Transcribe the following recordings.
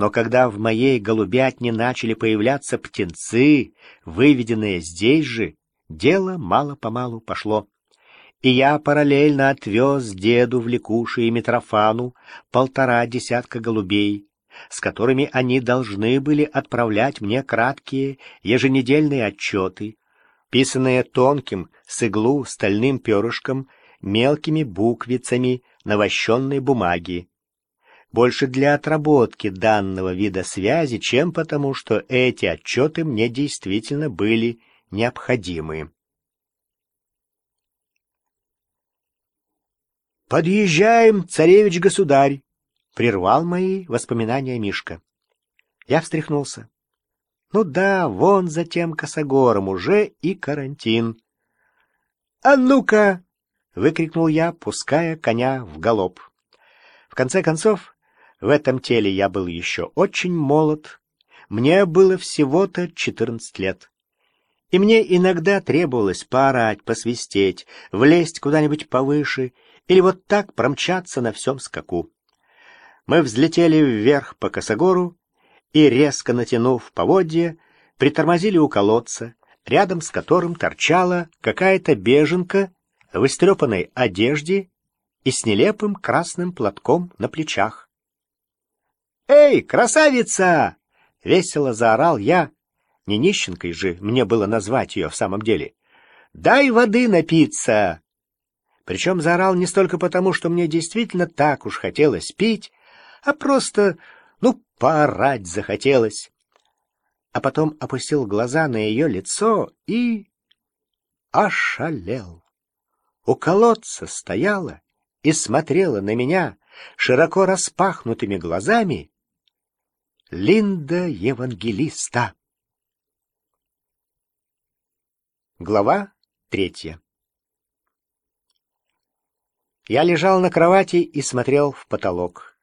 Но когда в моей голубятне начали появляться птенцы, выведенные здесь же, дело мало-помалу пошло. И я параллельно отвез деду в Лекуши и Митрофану полтора десятка голубей, с которыми они должны были отправлять мне краткие еженедельные отчеты, писанные тонким с иглу стальным перышком, мелкими буквицами на вощенной бумаге. Больше для отработки данного вида связи, чем потому, что эти отчеты мне действительно были необходимы. «Подъезжаем, царевич-государь!» — прервал мои воспоминания Мишка. Я встряхнулся. Ну да, вон за тем косогором уже и карантин. «А ну-ка!» — выкрикнул я, пуская коня в галоп. В конце концов, в этом теле я был еще очень молод. Мне было всего-то четырнадцать лет. И мне иногда требовалось поорать, посвистеть, влезть куда-нибудь повыше или вот так промчаться на всем скаку. Мы взлетели вверх по косогору и, резко натянув поводья, притормозили у колодца, рядом с которым торчала какая-то беженка в истрепанной одежде и с нелепым красным платком на плечах. «Эй, красавица!» — весело заорал я. Не нищенкой же мне было назвать ее в самом деле. «Дай воды напиться!» Причем заорал не столько потому, что мне действительно так уж хотелось пить, а просто ну, поорать захотелось. А потом опустил глаза на ее лицо и... ошалел. У колодца стояла и смотрела на меня широко распахнутыми глазами Линда Евангелиста. Глава третья Я лежал на кровати и смотрел в потолок.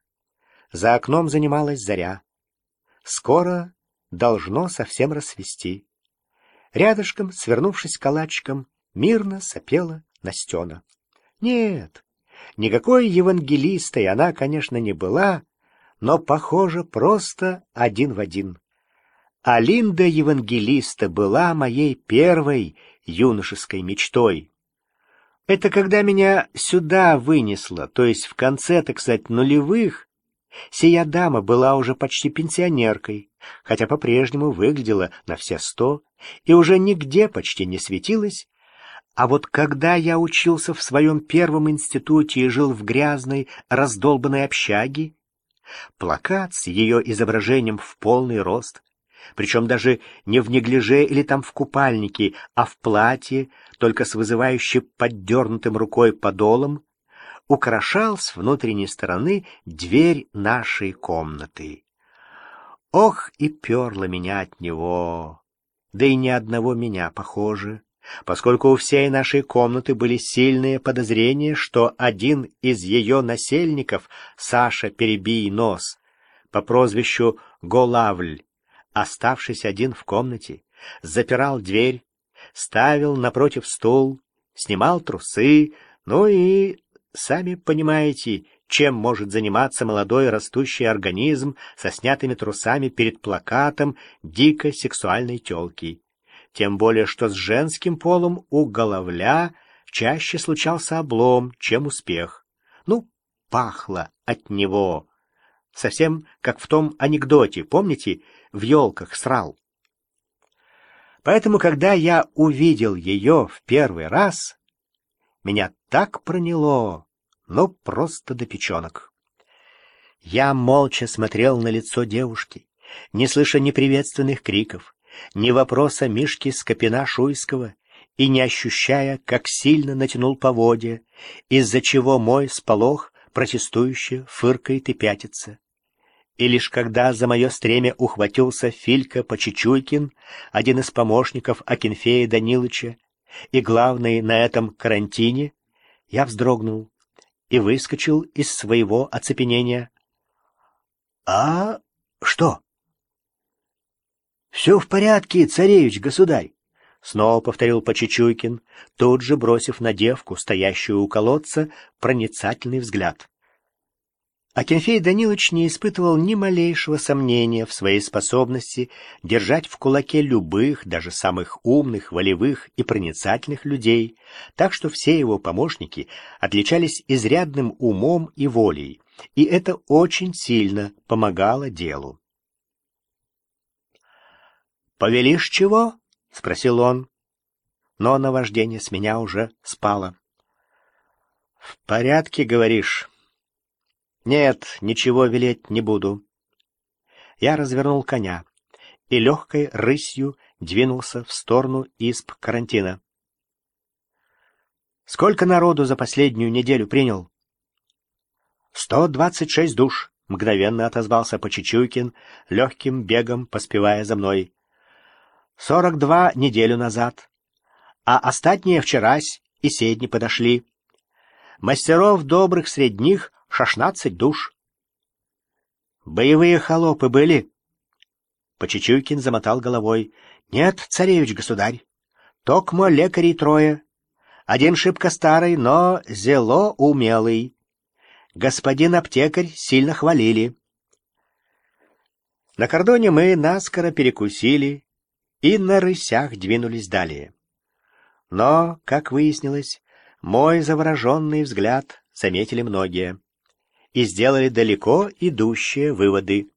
За окном занималась заря. Скоро должно совсем рассвести. Рядышком, свернувшись калачиком, мирно сопела Настена. Нет, никакой евангелистой она, конечно, не была, но, похоже, просто один в один. А Линда Евангелиста была моей первой юношеской мечтой. Это когда меня сюда вынесло, то есть в конце, так сказать, нулевых, Сия дама была уже почти пенсионеркой, хотя по-прежнему выглядела на все сто и уже нигде почти не светилась, а вот когда я учился в своем первом институте и жил в грязной, раздолбанной общаге, плакат с ее изображением в полный рост, причем даже не в неглиже или там в купальнике, а в платье, только с вызывающе поддернутым рукой подолом, украшал с внутренней стороны дверь нашей комнаты. Ох, и перла меня от него, да и ни одного меня, похоже, поскольку у всей нашей комнаты были сильные подозрения, что один из ее насельников, Саша Перебий Нос, по прозвищу Голавль, оставшись один в комнате, запирал дверь, ставил напротив стул, снимал трусы, ну и Сами понимаете, чем может заниматься молодой растущий организм со снятыми трусами перед плакатом дикой сексуальной тёлки. Тем более, что с женским полом у головля чаще случался облом, чем успех. Ну, пахло от него. Совсем как в том анекдоте, помните, в елках срал. Поэтому, когда я увидел ее в первый раз, меня так проняло, но просто до печенок. Я молча смотрел на лицо девушки, не слыша ни приветственных криков, ни вопроса Мишки Скопина-Шуйского и не ощущая, как сильно натянул поводья, из-за чего мой сполох протестующе фыркает и пятится. И лишь когда за мое стремя ухватился Филька Почечуйкин, один из помощников Акинфея Данилыча, и главный на этом карантине, я вздрогнул и выскочил из своего оцепенения. — А что? — Все в порядке, царевич, государь. Снова повторил Почечуйкин, тут же бросив на девку, стоящую у колодца, проницательный взгляд. Акинфей Данилович не испытывал ни малейшего сомнения в своей способности держать в кулаке любых, даже самых умных, волевых и проницательных людей, так что все его помощники отличались изрядным умом и волей, и это очень сильно помогало делу. «Повелишь чего?» — спросил он, но наваждение с меня уже спало. «В порядке, говоришь?» Нет, ничего велеть не буду. Я развернул коня и легкой рысью двинулся в сторону исп карантина. Сколько народу за последнюю неделю принял? Сто двадцать шесть душ, мгновенно отозвался Почечуйкин, легким бегом поспевая за мной. Сорок два неделю назад, а остатние вчерась и седни подошли. Мастеров добрых средних шестнадцать душ. Боевые холопы были? Почечуйкин замотал головой. Нет, царевич-государь, токмо лекарей трое. Один шибко старый, но зело умелый. Господин аптекарь сильно хвалили. На кордоне мы наскоро перекусили и на рысях двинулись далее. Но, как выяснилось, мой завороженный взгляд заметили многие и сделали далеко идущие выводы.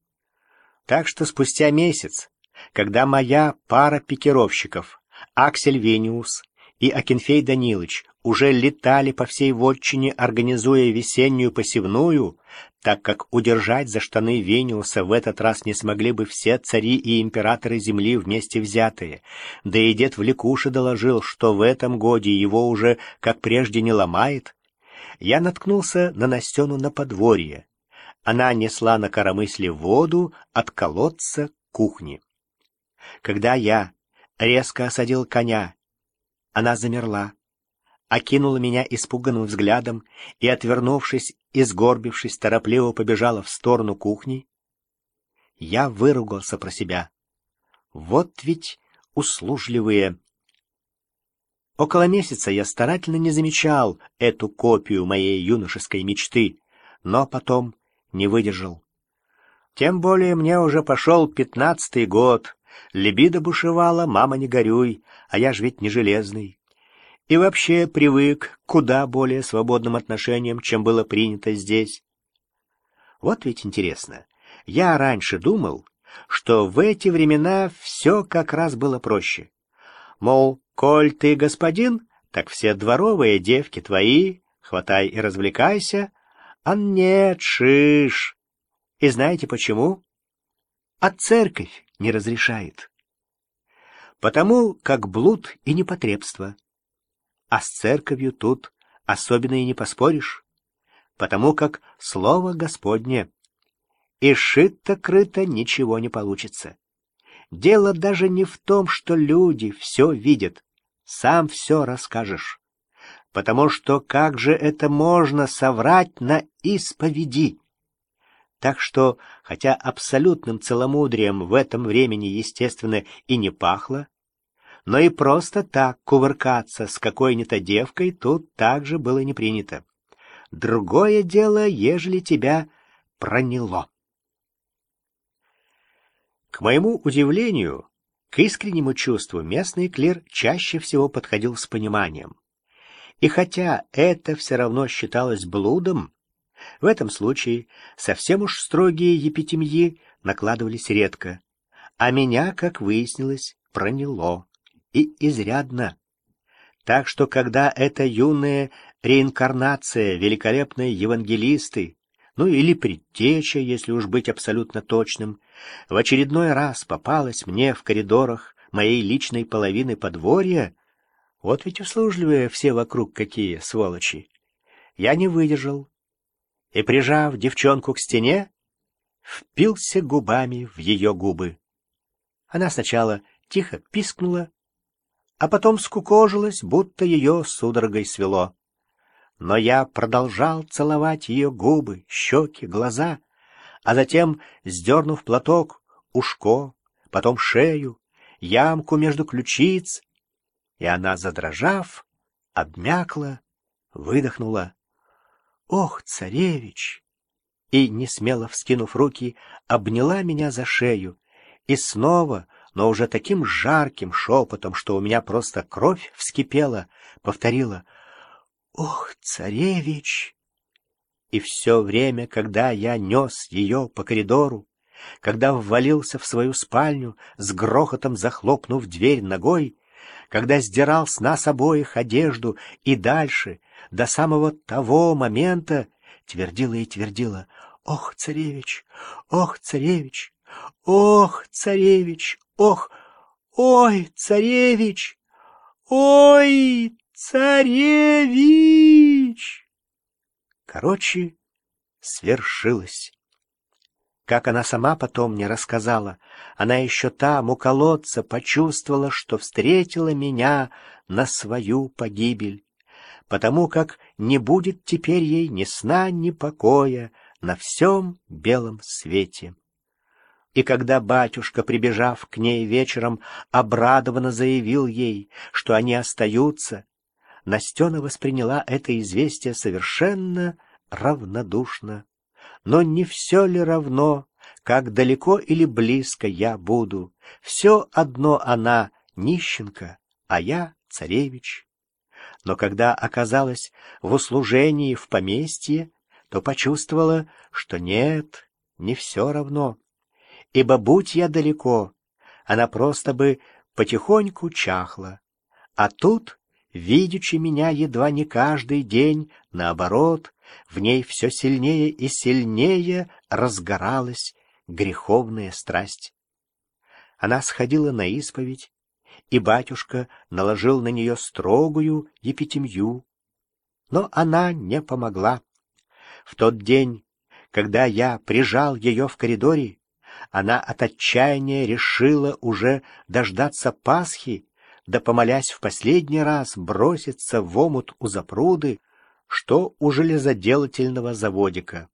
Так что спустя месяц, когда моя пара пикировщиков, Аксель Вениус и Акинфей Данилович, уже летали по всей вотчине, организуя весеннюю посевную, так как удержать за штаны Вениуса в этот раз не смогли бы все цари и императоры земли вместе взятые. Да и дед Влекуша доложил, что в этом годе его уже, как прежде, не ломает, я наткнулся на Настену на подворье. Она несла на коромысле воду от колодца к кухне. Когда я резко осадил коня, она замерла, окинула меня испуганным взглядом и, отвернувшись и сгорбившись, торопливо побежала в сторону кухни. Я выругался про себя. Вот ведь услужливые Около месяца я старательно не замечал эту копию моей юношеской мечты, но потом не выдержал. Тем более мне уже пошел пятнадцатый год. Либидо бушевала, мама не горюй, а я ж ведь не железный. И вообще привык куда более свободным отношениям, чем было принято здесь. Вот ведь интересно. Я раньше думал, что в эти времена все как раз было проще. Мол, Коль ты господин, так все дворовые девки твои, хватай и развлекайся. А нет, шиш. И знаете почему? А церковь не разрешает. Потому как блуд и непотребство. А с церковью тут особенно и не поспоришь. Потому как слово Господне. И шито-крыто ничего не получится. Дело даже не в том, что люди все видят сам все расскажешь. Потому что как же это можно соврать на исповеди? Так что, хотя абсолютным целомудрием в этом времени, естественно, и не пахло, но и просто так кувыркаться с какой-нибудь девкой тут также было не принято. Другое дело, ежели тебя проняло. К моему удивлению, к искреннему чувству местный клир чаще всего подходил с пониманием. И хотя это все равно считалось блудом, в этом случае совсем уж строгие епитемьи накладывались редко, а меня, как выяснилось, проняло, и изрядно. Так что, когда эта юная реинкарнация великолепной евангелисты ну или предтеча, если уж быть абсолютно точным, в очередной раз попалась мне в коридорах моей личной половины подворья, вот ведь услужливые все вокруг какие сволочи. Я не выдержал и, прижав девчонку к стене, впился губами в ее губы. Она сначала тихо пискнула, а потом скукожилась, будто ее судорогой свело. Но я продолжал целовать ее губы, щеки, глаза, а затем, сдернув платок, ушко, потом шею, ямку между ключиц, и она, задрожав, обмякла, выдохнула. «Ох, царевич! и, не смело вскинув руки, обняла меня за шею и снова, но уже таким жарким шепотом, что у меня просто кровь вскипела, повторила «Ох, царевич!» И все время, когда я нес ее по коридору, когда ввалился в свою спальню, с грохотом захлопнув дверь ногой, когда сдирал с нас обоих одежду и дальше, до самого того момента, твердила и твердила «Ох, царевич! Ох, царевич! Ох, царевич! Ох! Ой, царевич! Ой, царевич!» Короче, свершилось. Как она сама потом мне рассказала, она еще там, у колодца, почувствовала, что встретила меня на свою погибель, потому как не будет теперь ей ни сна, ни покоя на всем белом свете. И когда батюшка, прибежав к ней вечером, обрадованно заявил ей, что они остаются, Настена восприняла это известие совершенно равнодушно. Но не все ли равно, как далеко или близко я буду? Все одно она нищенка, а я царевич. Но когда оказалась в услужении в поместье, то почувствовала, что нет, не все равно. Ибо будь я далеко, она просто бы потихоньку чахла. А тут, видячи меня едва не каждый день, наоборот, в ней все сильнее и сильнее разгоралась греховная страсть. Она сходила на исповедь, и батюшка наложил на нее строгую епитемью. Но она не помогла. В тот день, когда я прижал ее в коридоре, она от отчаяния решила уже дождаться Пасхи, да, помолясь в последний раз, броситься в омут у запруды, что у железоделательного заводика.